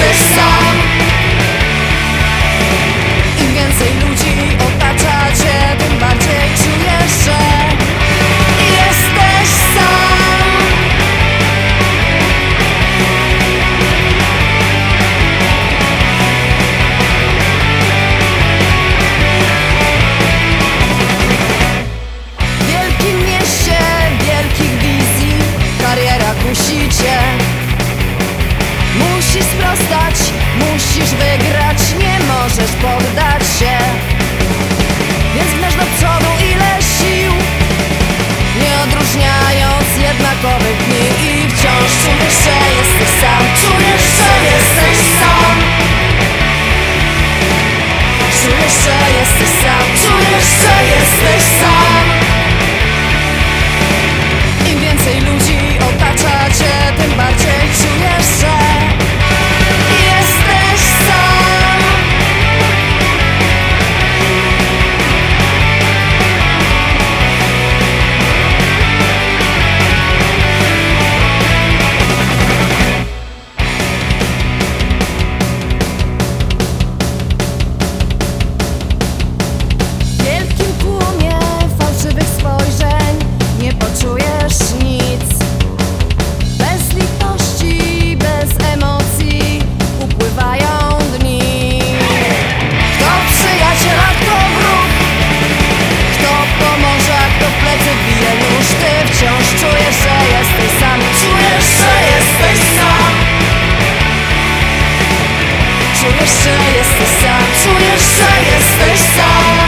the. Musisz wygrać, nie możesz poddać się. Więc wnętrz do przodu ile sił Nie odróżniając jednakowych dni Czujesz, że jesteś sam, czujesz, że jesteś sam.